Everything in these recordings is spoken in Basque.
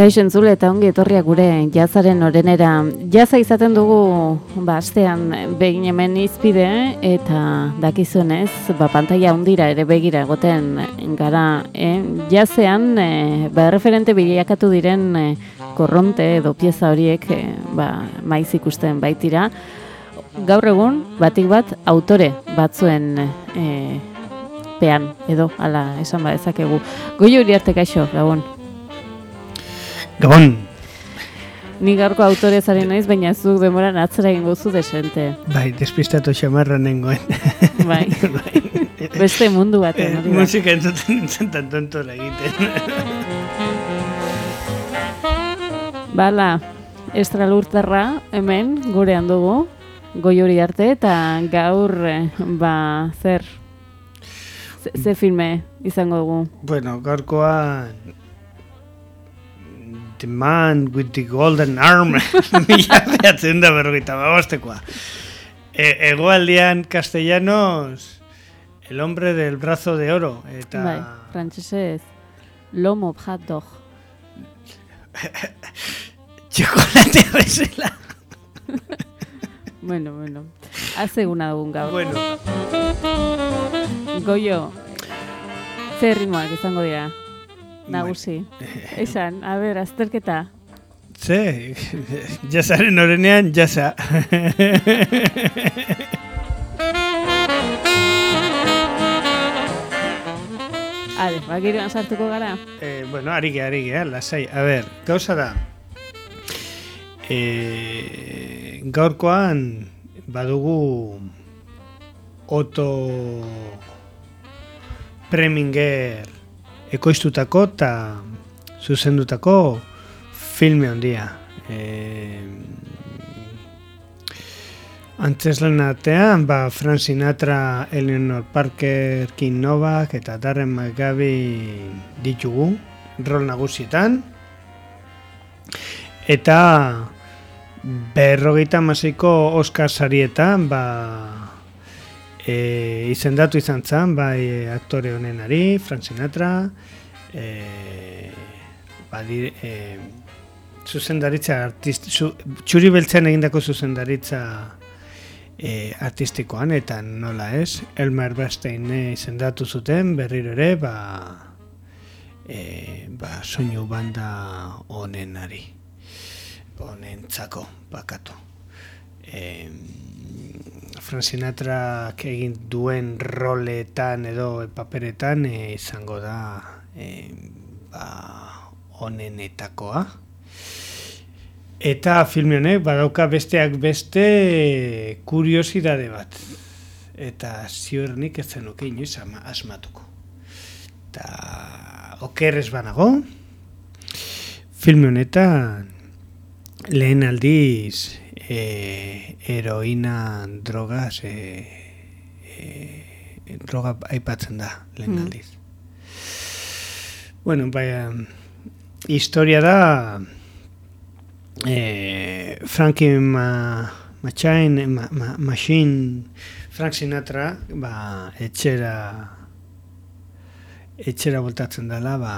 Kaixo entzule eta ongi etorriak gure jazaren orenera. Jaza izaten dugu ba, astean begin hemen izpide eta dakizunez, ba, pantalla hundira ere begira egoten gara. Eh? Jazean eh, ba, referente bilakatu diren eh, korronte edo pieza horiek eh, ba, maiz ikusten baitira. Gaur egun, batik bat, autore batzuen eh, pean edo, ala, esan ba ezakegu. Goi hori arte kaixo, gabon. Gabon. Ni gaurko autorezaren naiz, baina zuk demoran atzera egingo zu desente. Bai, despistatu xamarra nengoen. Bai. Beste mundu bat. Eh, musika entzuten nintzen tan tontora egiten. Bala, estralurtarra hemen gurean dugu, goi hori arte, eta gaur, eh, ba, zer, ze, ze filme izango dugu? Bueno, gaurkoa The Man with the Golden Arm mila behatzen da berrogeita bagostekoa. E, egoaldian castellanos El hombre del brazo de oro. Eta... Bai, frantzesez, lomo hot dog. Txokolatea bezala. bueno, bueno. Haze eguna dugun gaur. Bueno. Goio, zer ritmoak izango dira? Nagusi. Esan, a ber, azterketa. Ze, jazaren orenean, jaza. Ade, bakiruan sartuko gara. Eh, bueno, ari ge, ari ge, lasai. A ber, gauza da. Eh, gaurkoan badugu Otto Preminger ekoiztutako eta zuzendutako filme handia. E, Antzeslen artean, ba, Frank Sinatra, Eleanor Parker, Kim Novak eta Darren McGavin ditugu, rol nagusietan. Eta berrogeita maseiko Oscar sarietan, ba, e, izendatu izan zen, bai aktore honenari, Frank Sinatra, e, badir, e, zuzendaritza artist, zu, txuri beltzean egindako zuzendaritza e, artistikoan, eta nola ez, Elmer Bernstein izendatu zuten, berriro ere, ba, e, ba soinu banda honenari, honentzako, bakatu. E, Frank Sinatra egin duen roletan edo paperetan e, izango da e, ba, onenetakoa. Eta filme honek badauka besteak beste kuriosidade bat. Eta ziurnik ez zenuke inoiz ama, asmatuko. Eta okerrez banago, filme honetan lehen aldiz e, heroina drogas e, e, droga aipatzen da lehen Mm. aldiz. Bueno, bai, historia da e, Frankie ma, Machain, ma, ma, Machine Frank Sinatra ba, etxera etxera voltatzen dela ba,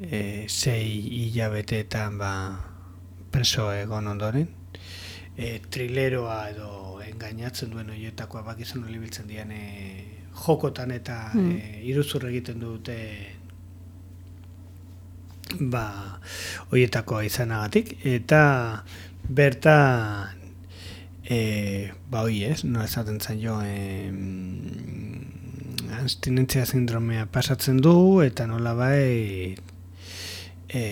e, sei hilabeteetan ba, preso egon ondoren e, trileroa edo engainatzen duen horietakoa bakizan olibiltzen dian e, jokotan eta Mm. e, iruzur egiten dute ba horietakoa izanagatik eta bertan e, ba hoi ez, no esaten zain jo e, abstinentzia sindromea pasatzen du eta nola bai e,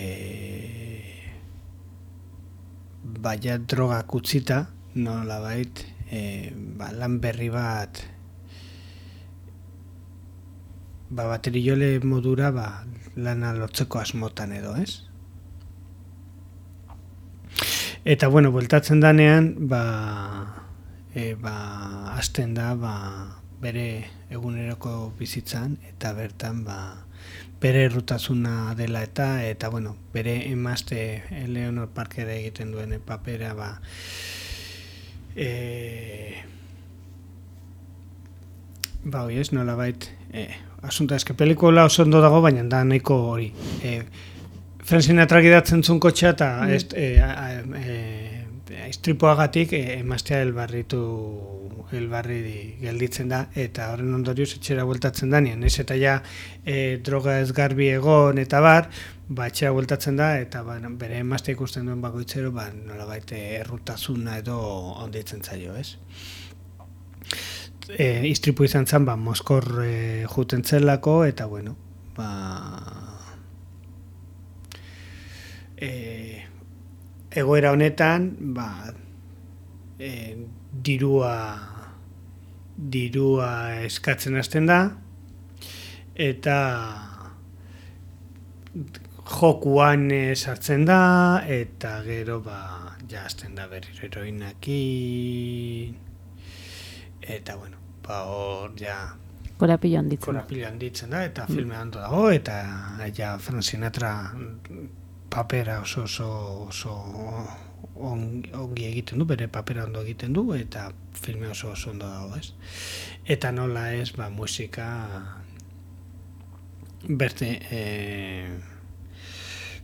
baina droga kutzita nola bait e, ba, lan berri bat ba, bateriole modura ba, lana lotzeko asmotan edo, ez? Eta, bueno, bueltatzen danean, ba, e, ba, azten da, ba, bere eguneroko bizitzan, eta bertan, ba, bere errutasuna dela eta, eta, bueno, bere emazte Eleonor Parker egiten duen papera, ba, e, ba, hoi ez, nola bait, e, asunta eske pelikula oso ondo dago, baina da nahiko hori. E, Frank Sinatra gidatzen zuen kotxea eta mm. e, e, istripoagatik e, emaztea elbarritu elbarri gelditzen da eta horren ondorioz etxera bueltatzen da nien, ez eta ja e, droga ez garbi egon eta bar ba etxera bueltatzen da eta ba, bere emazte ikusten duen bakoitzero ba, nola baite errutazuna edo onditzen zaio, ez? E, istripu izan zen, ba, Moskor e, juten zelako eta bueno, ba, e, egoera honetan ba, e, dirua dirua eskatzen hasten da eta jokuan sartzen da eta gero ba ja hasten da berriro heroinaki eta bueno ba hor ja Korapilo handitzen. Korapilo handitzen da, eta mm. filme handu dago, eta ja Frank Sinatra papera oso oso, oso ongi egiten du, bere papera ondo egiten du, eta filme oso oso ondo dago, ez? Eta nola ez, ba, musika berte e,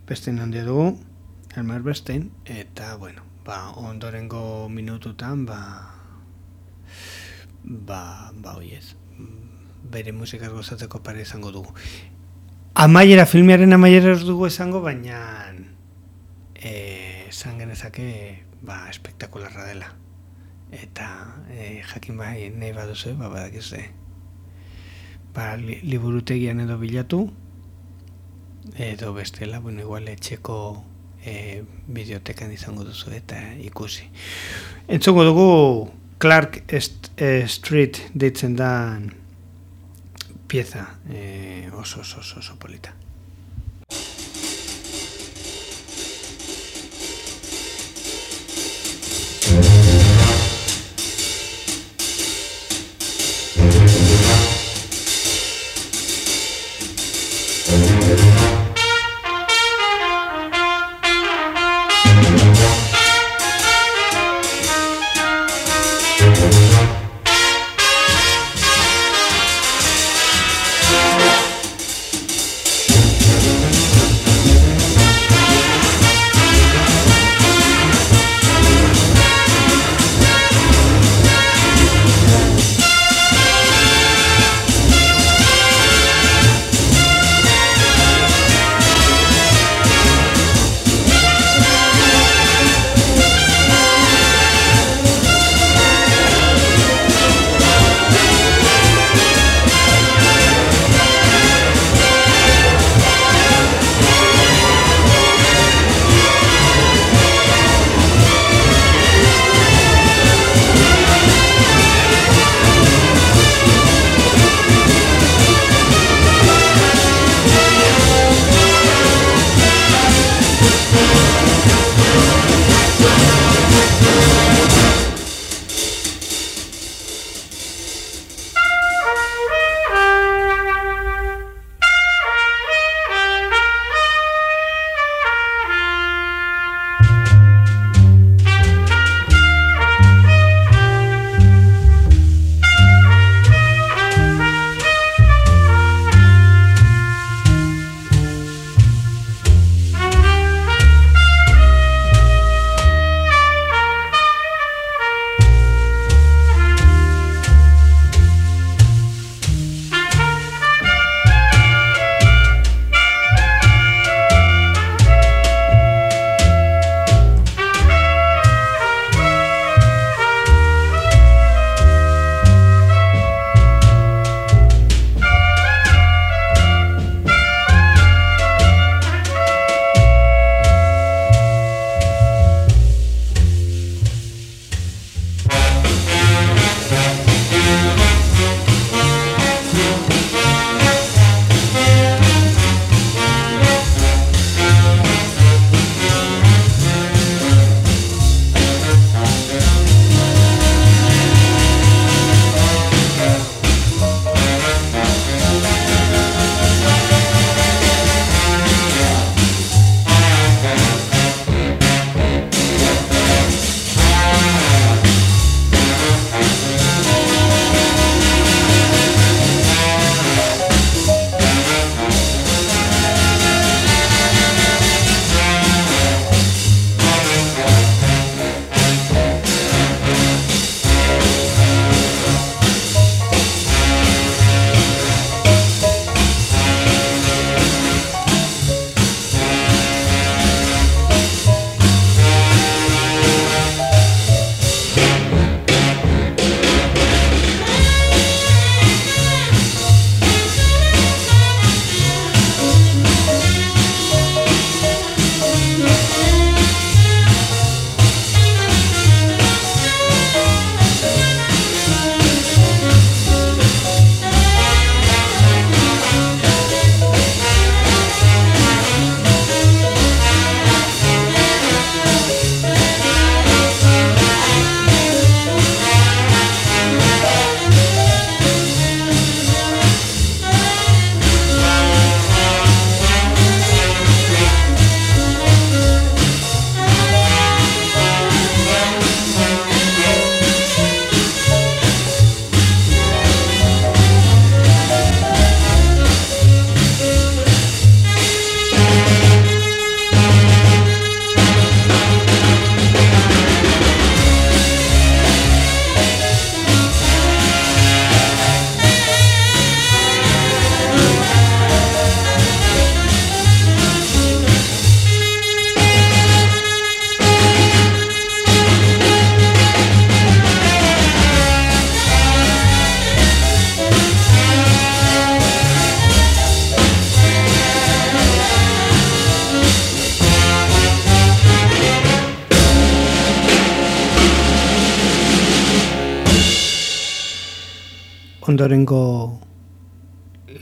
beste handia dugu, Elmer Bestein, eta, bueno, ba, ondorengo minututan, ba, ba, ba, oiez, bere musikaz gozatzeko pare izango dugu. Amaiera, filmearen amaiera ez dugu esango, baina eh, esan genezake ba, espektakularra dela. Eta e, jakin bai nahi baduzu, ba, badak ez ba, li, liburutegian edo bilatu, edo bestela, bueno, igual etxeko e, bideotekan izango duzu eta ikusi. Entzongo dugu Clark Est, Street deitzen da pieza eh, oso, oso, oso, oso polita.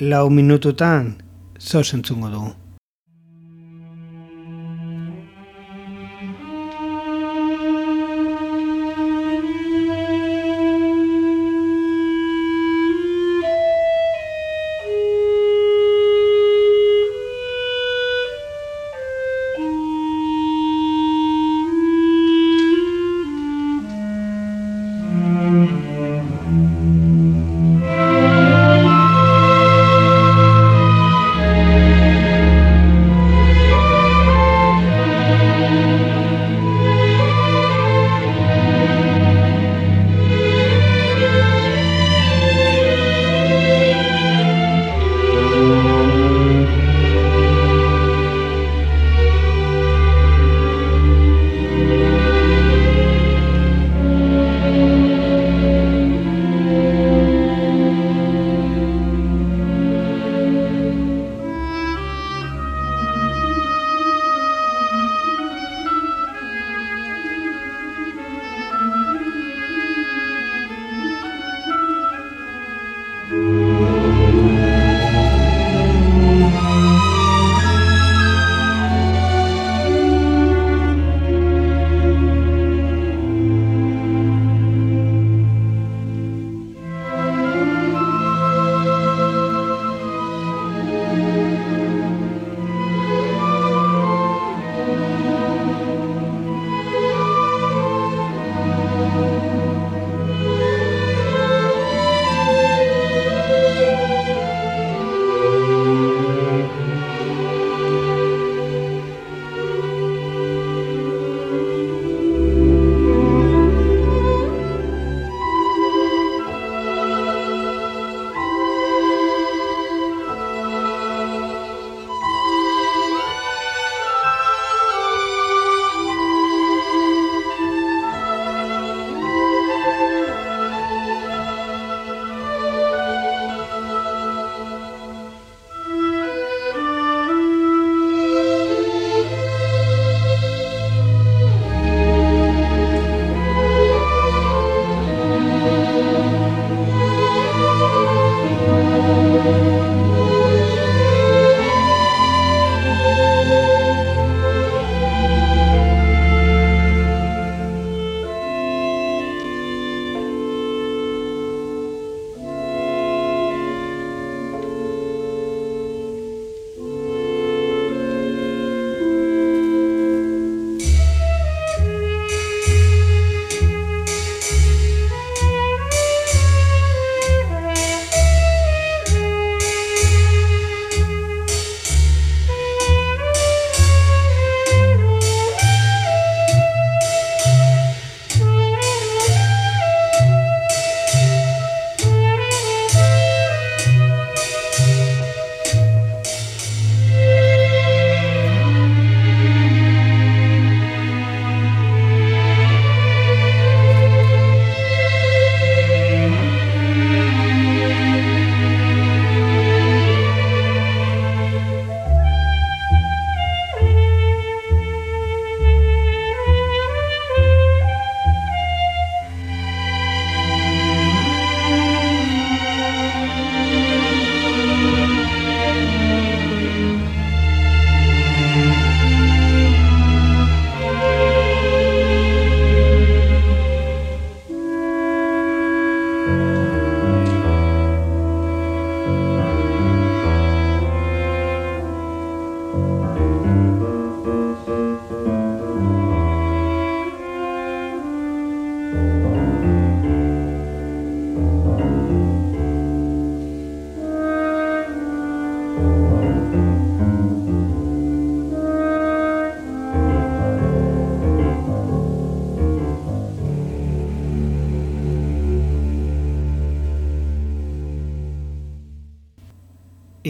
Lau minututan zo zentzungo dugu.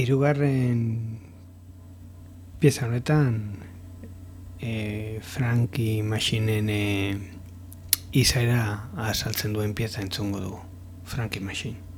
Irugarren pieza honetan e, Frankie Machinen e, izaera azaltzen duen pieza entzungo du Frankie Machine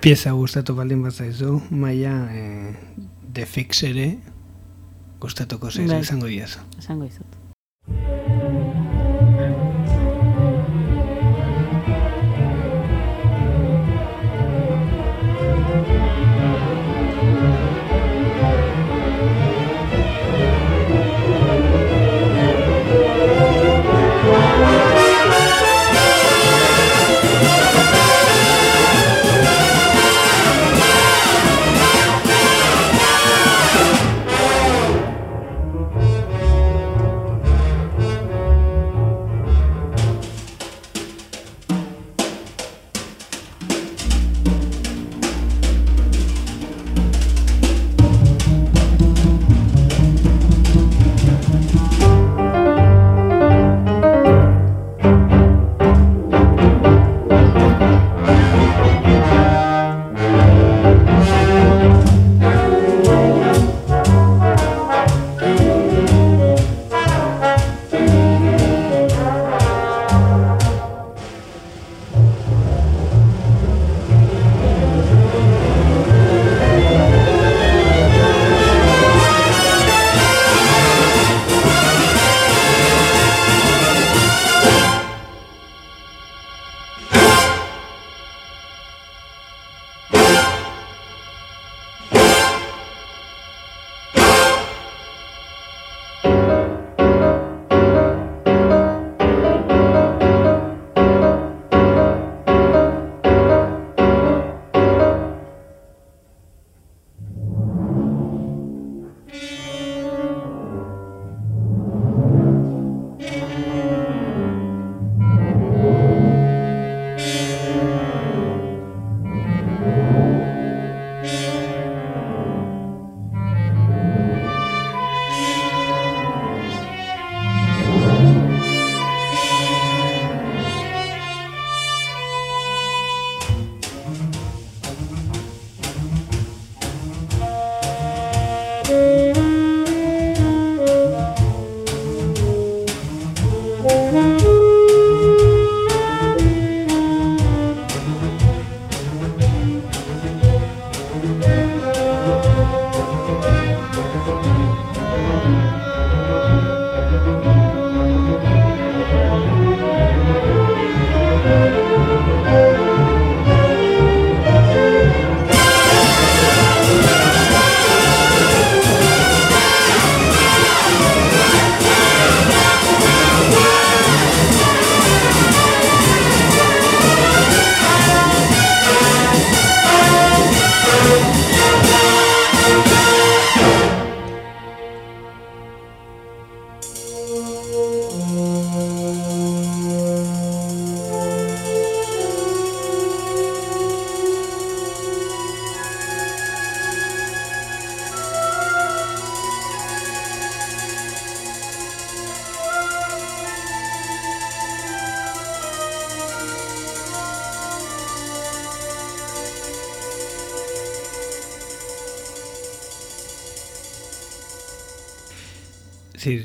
pieza gustatu baldin bat zaizu, maia e, de fix ere gustatuko zaizu, bai. izango diaz. Izango izut.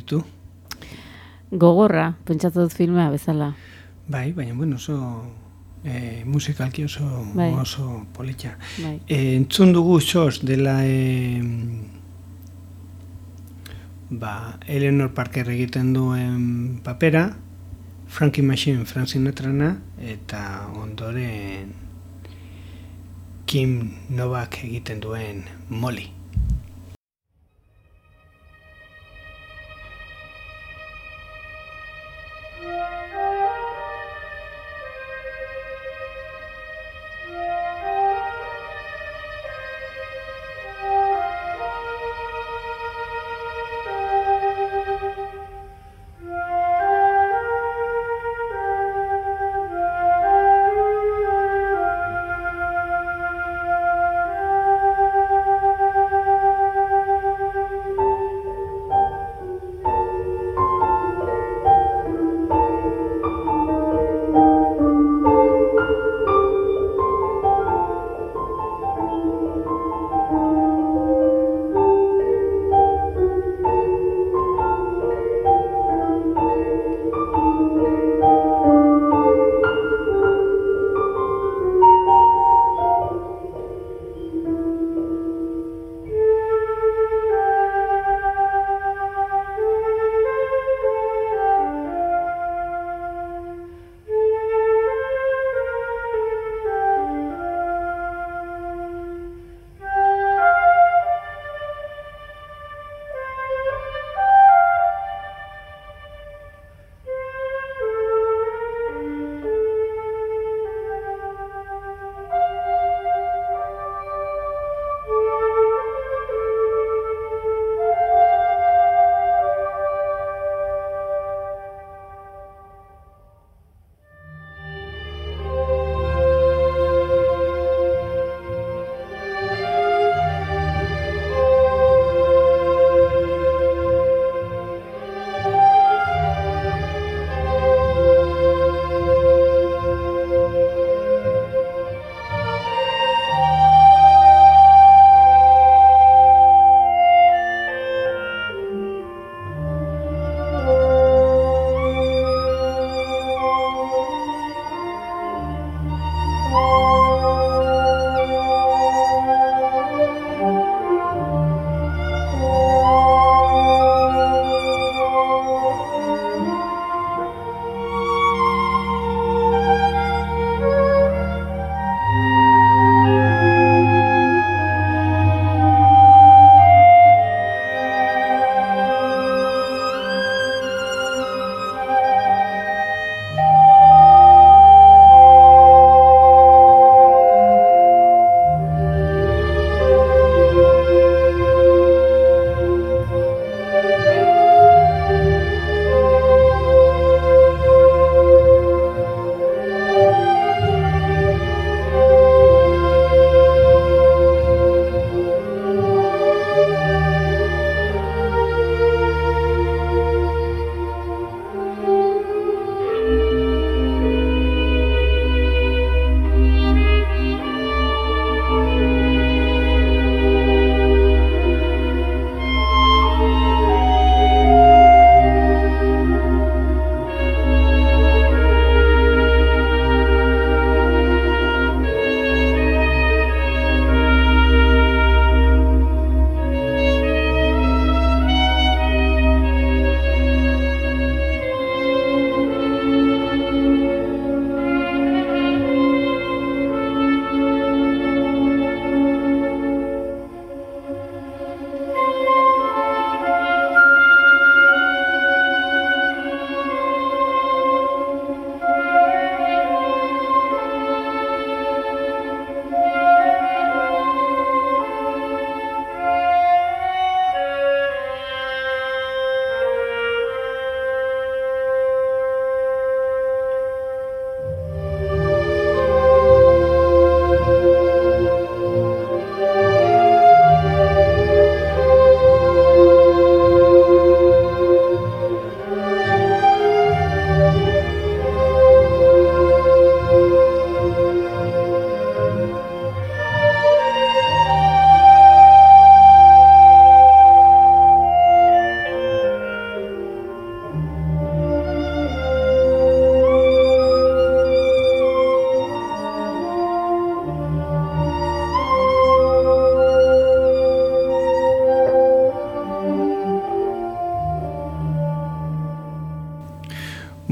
Zirtu? Gogorra, pentsatu dut filmea bezala. Bai, baina bueno, oso e, musikalki oso, Bai. oso politxa. Bai. E, entzun dugu sos dela e, ba, Eleanor Parker egiten duen papera, Frankie Machine Frank Sinatrana, eta ondoren Kim Novak egiten duen Molly.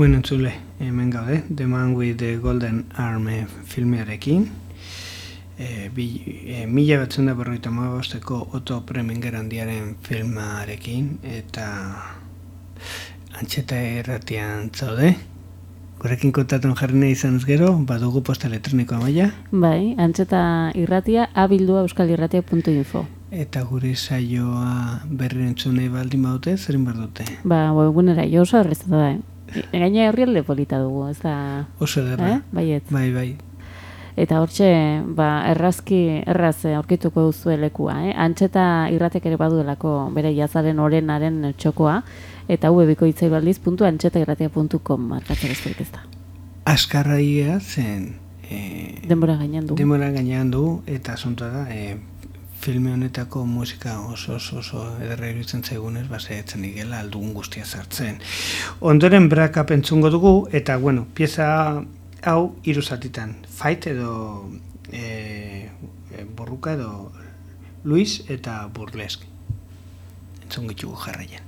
Bueno, entzule, hemen gaude, The Man with the Golden Arm filmearekin. E, bi, e, mila batzen da berroita magosteko Otto Preminger handiaren filmarekin, eta antxeta erratian zaude. Gurekin kontatuan jarri nahi izan gero, badugu posta elektronikoa maila. Bai, antxeta irratia, abildua euskalirratia.info. Eta gure saioa berri entzunei baldin baute, zerin behar dute? Ba, webunera, jo oso horrezta da, eh? Gaina herrialde polita dugu, ez da... Oso derra. Eh? Baiet. Bai, bai. Eta hortxe, ba, errazki, erraz aurkituko duzu lekua, eh? Antxeta irratek ere baduelako bere jazaren orenaren txokoa, eta hau ebiko itzai baldiz puntu antxeta irratia.com markatzen ez da. Askarraia zen... Eh, denbora gainean du. Denbora gainean du, eta asuntoa da, eh, filme honetako musika oso oso oso ederra iruditzen zaigunez base etzen igela aldugun guztia sartzen. Ondoren braka pentzungo dugu eta bueno, pieza hau hiru zatitan. Fight edo e, borruka edo Luis eta Burlesk. Entzun gitugu jarraian.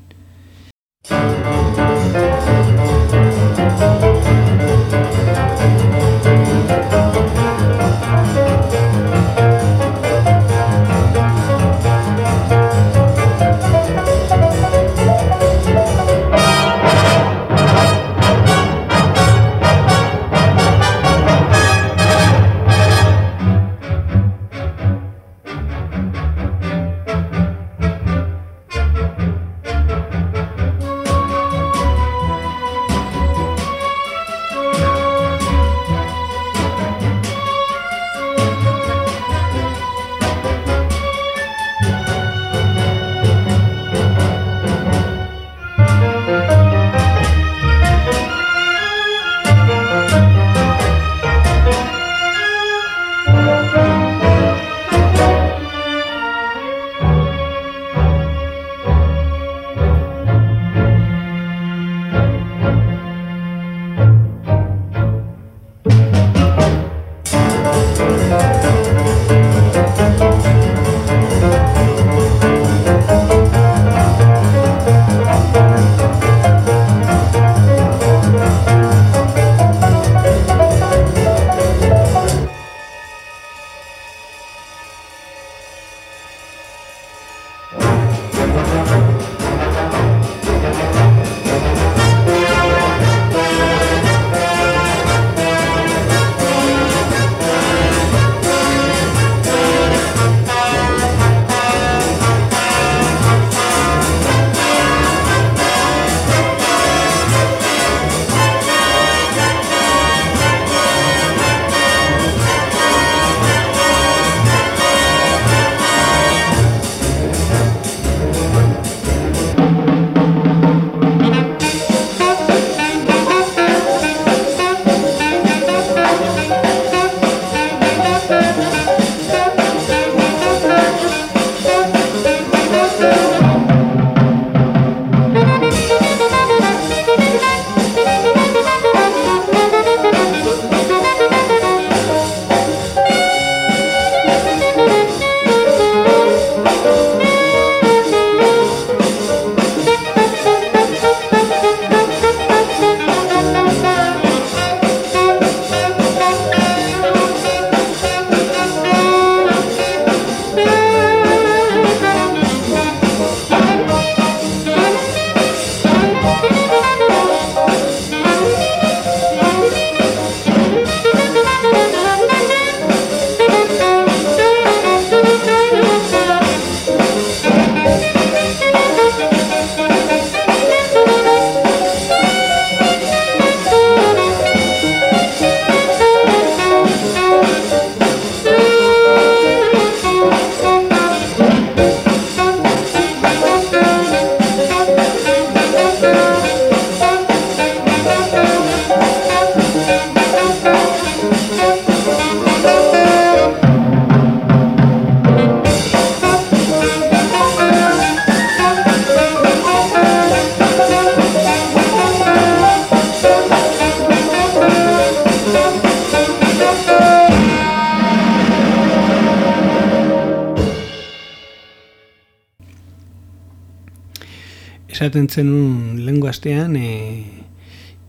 Esaten zenun lengua astean e,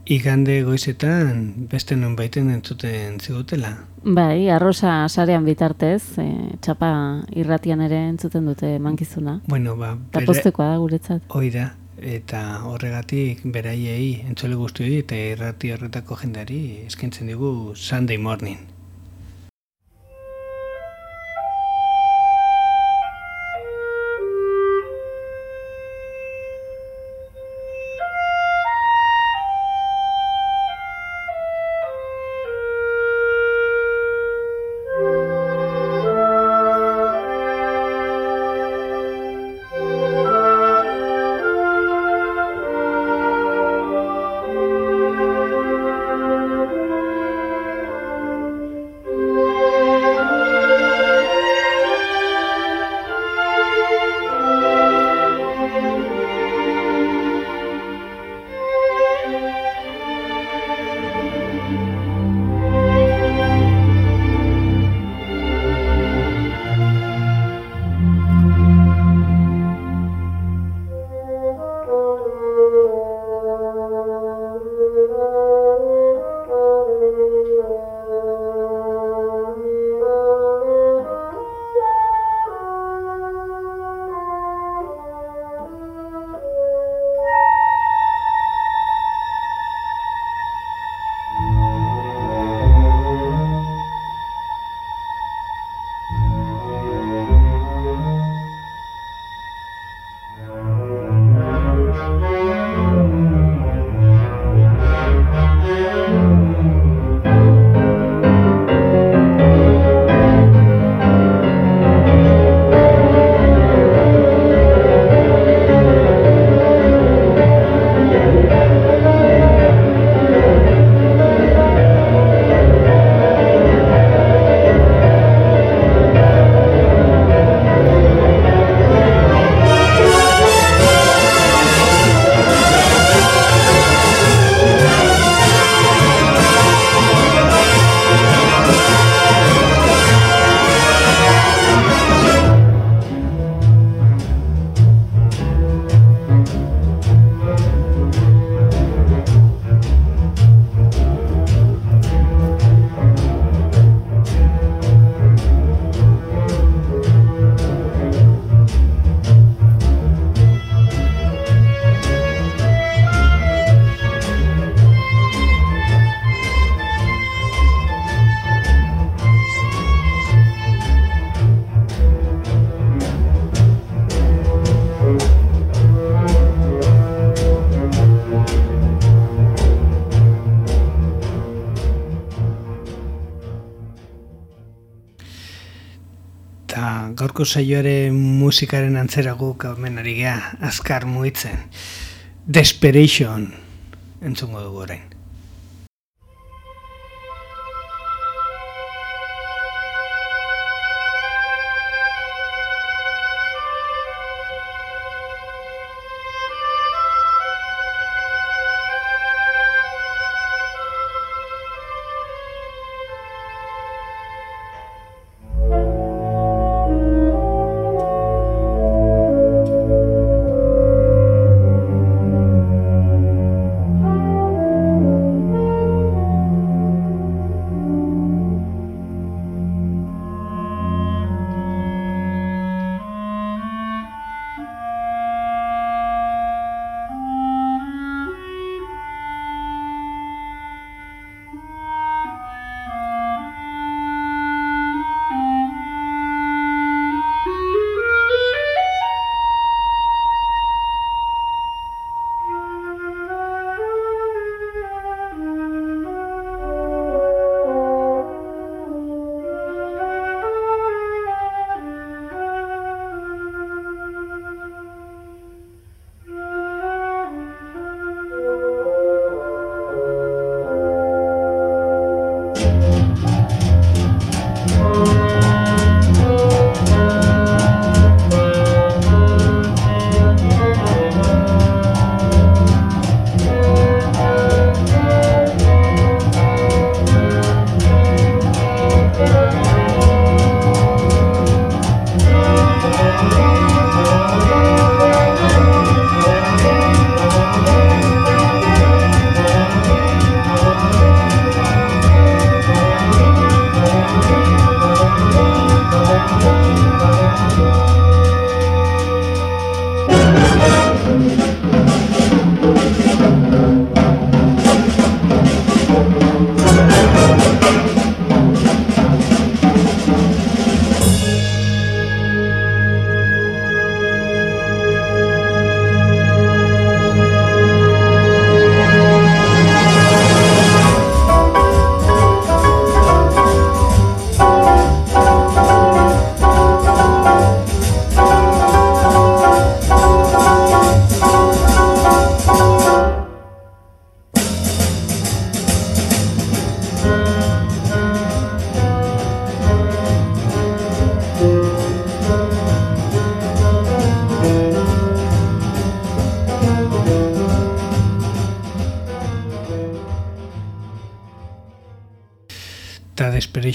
igande goizetan beste nun baiten entzuten zigutela. Bai, arrosa sarean bitartez, e, txapa irratian ere entzuten dute mankizuna. Bueno, ba, Eta postekoa da guretzat. Oida, eta horregatik beraiei entzole guztioi eta irrati horretako jendari eskintzen digu Sunday morning. Gaurko saioare musikaren antzera guk ari azkar muitzen. Desperation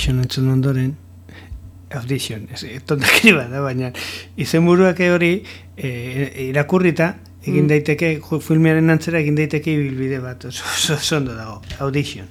Desperation entzun ondoren, audition, ez, tontakiri bat da, baina izen buruak hori e, irakurrita, egin mm. daiteke, filmearen antzera egin daiteke ibilbide bat, oso, oso, oso ondo dago, audition.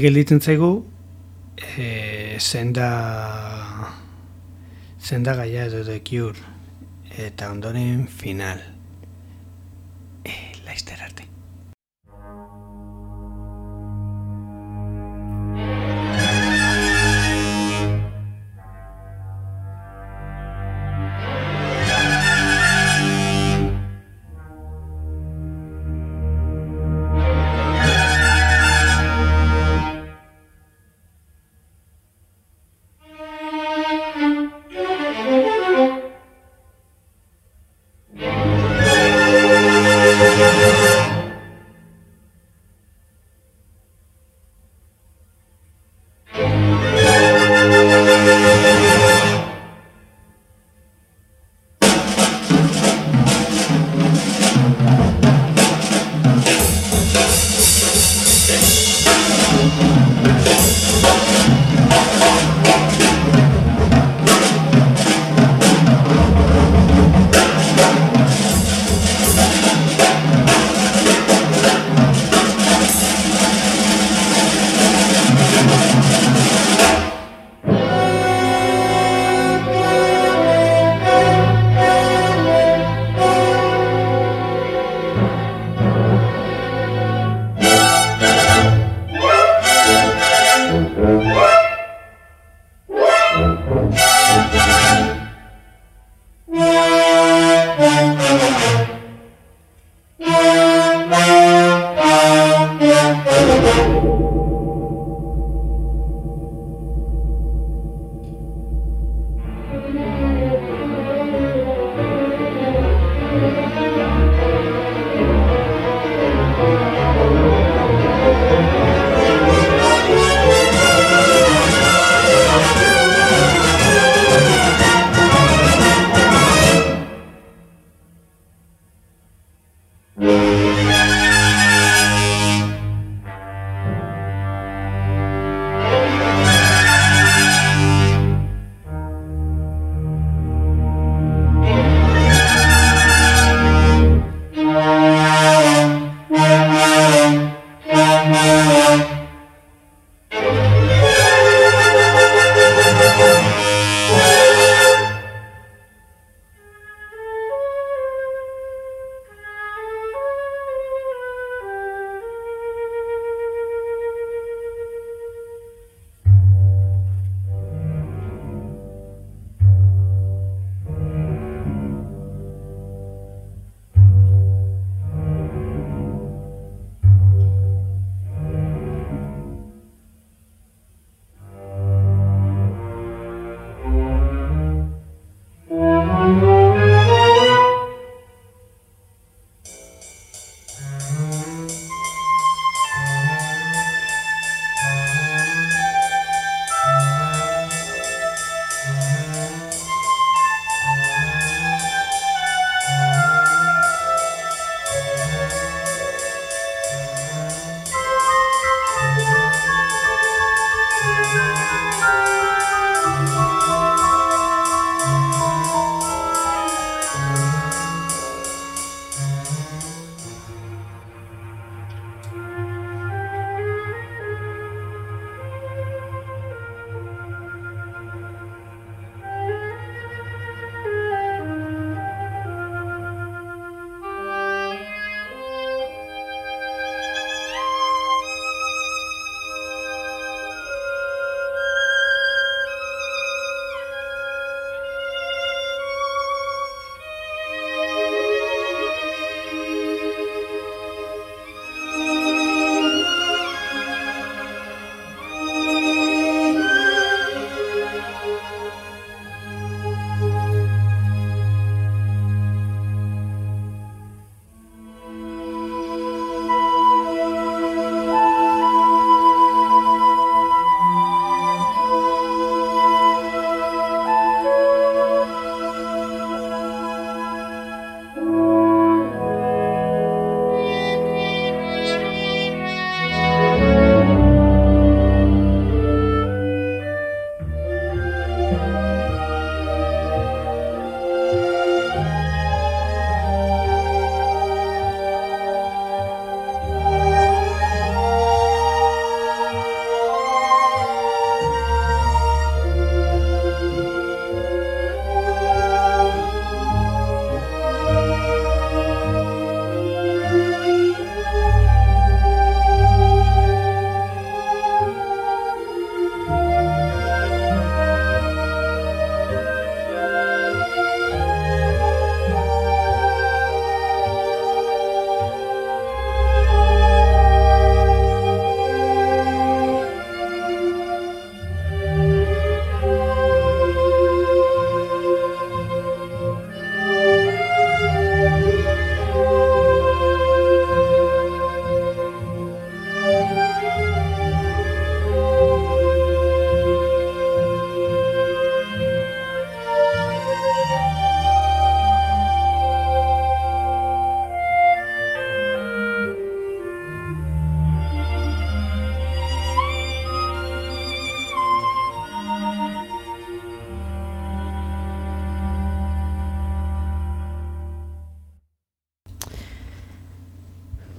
Bi gelditzen zaigu e, zenda zenda gaia edo de eta ondoren final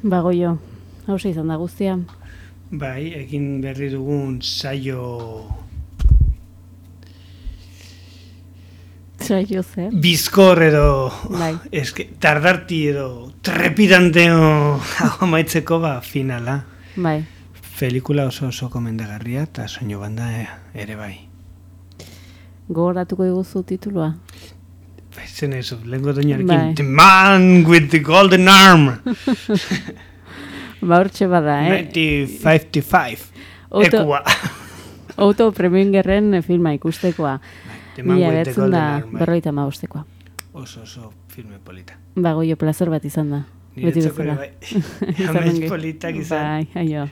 Bago jo, hausa izan da guztia. Bai, egin berri dugun saio Saio ze. bizkor edo Bai. eske, tardarti edo trepidanteo amaitzeko ba finala. Bai. Pelikula oso oso komendagarria eta soinu banda eh, ere bai. Gogoratuko diguzu titulua. Bai, zen ez, lehenko doinarekin, Bai. The Man with the Golden Arm, Ba hortxe bada, eh? 1955, Auto, ekua. auto Premingerren filma ikustekoa. Man Mila betzen da bai. berroita maostekoa. oso oso filme polita. Bago jo plazer bat izan da. Niretzako ere bai. Ongi. politak izan. Bai, aio.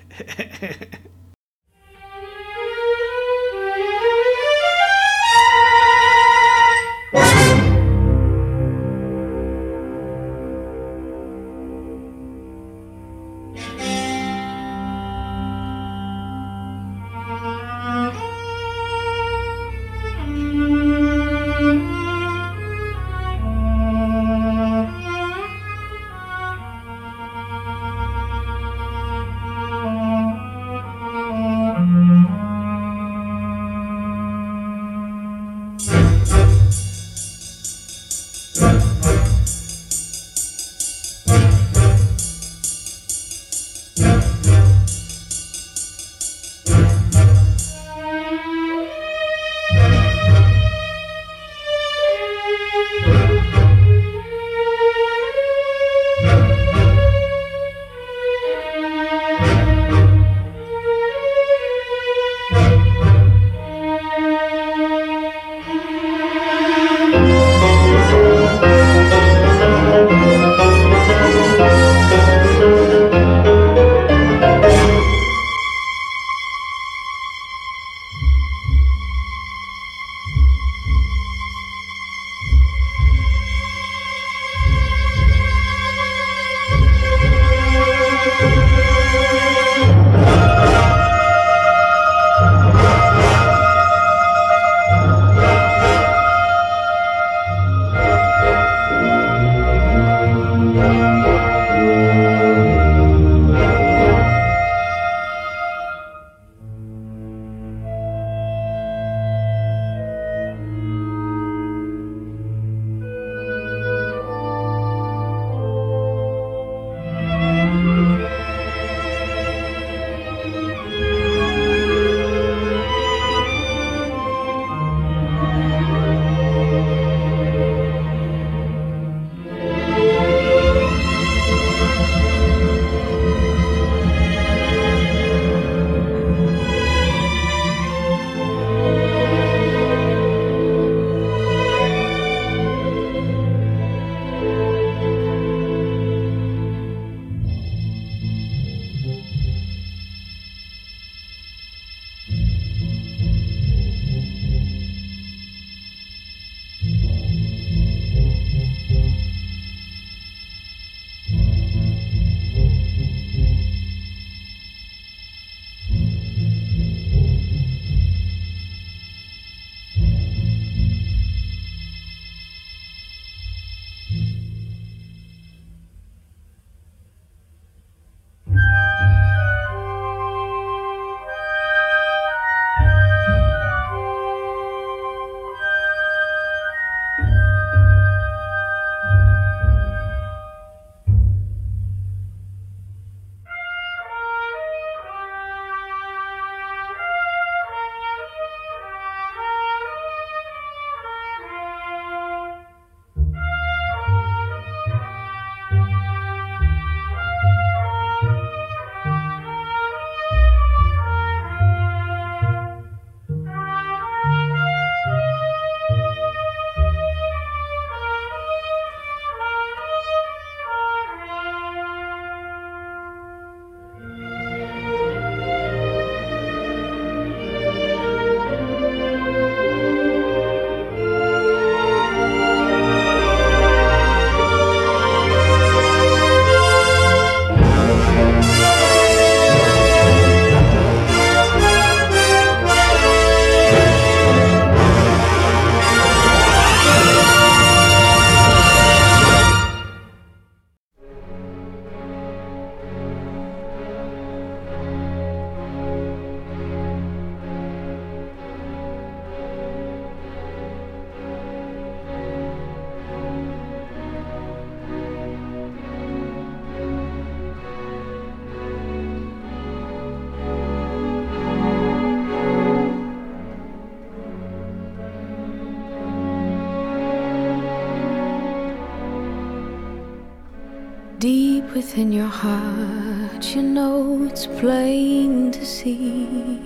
Deep within your heart, you know it's plain to see.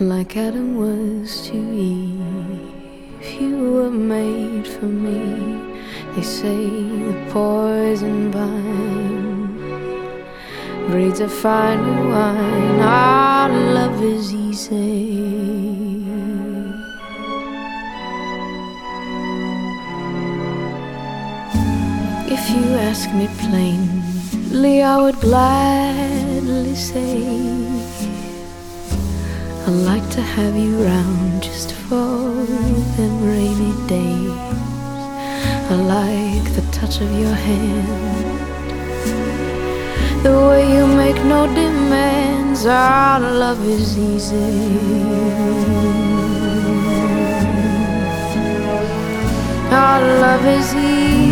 Like Adam was to Eve, you were made for me. They say the poison vine breeds a fine wine. Our love is easy. If you ask me plainly, I would gladly say I'd like to have you round just for them rainy days. I like the touch of your hand, the way you make no demands. Our love is easy. Our love is easy,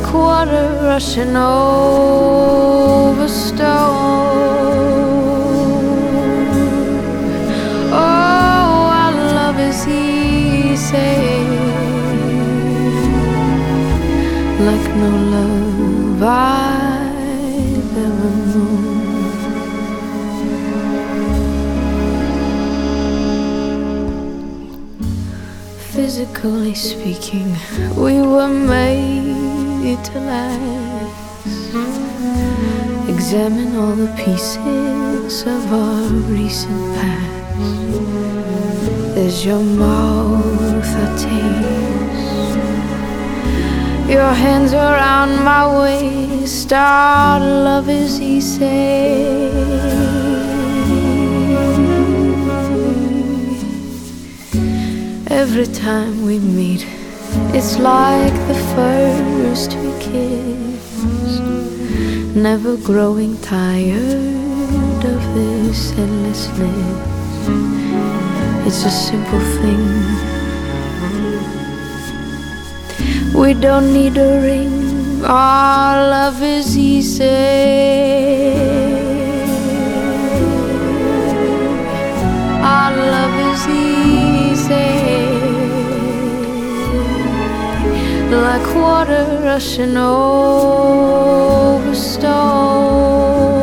like water rushing over stone. Oh, our love is easy, like no love I've Physically speaking, we were made to last. Examine all the pieces of our recent past. There's your mouth I taste, your hands around my waist. Our love is easy. Every time we meet, it's like the first we kiss. Never growing tired of this endlessness. It's a simple thing. We don't need a ring, our love is easy. Like water rushing over stone.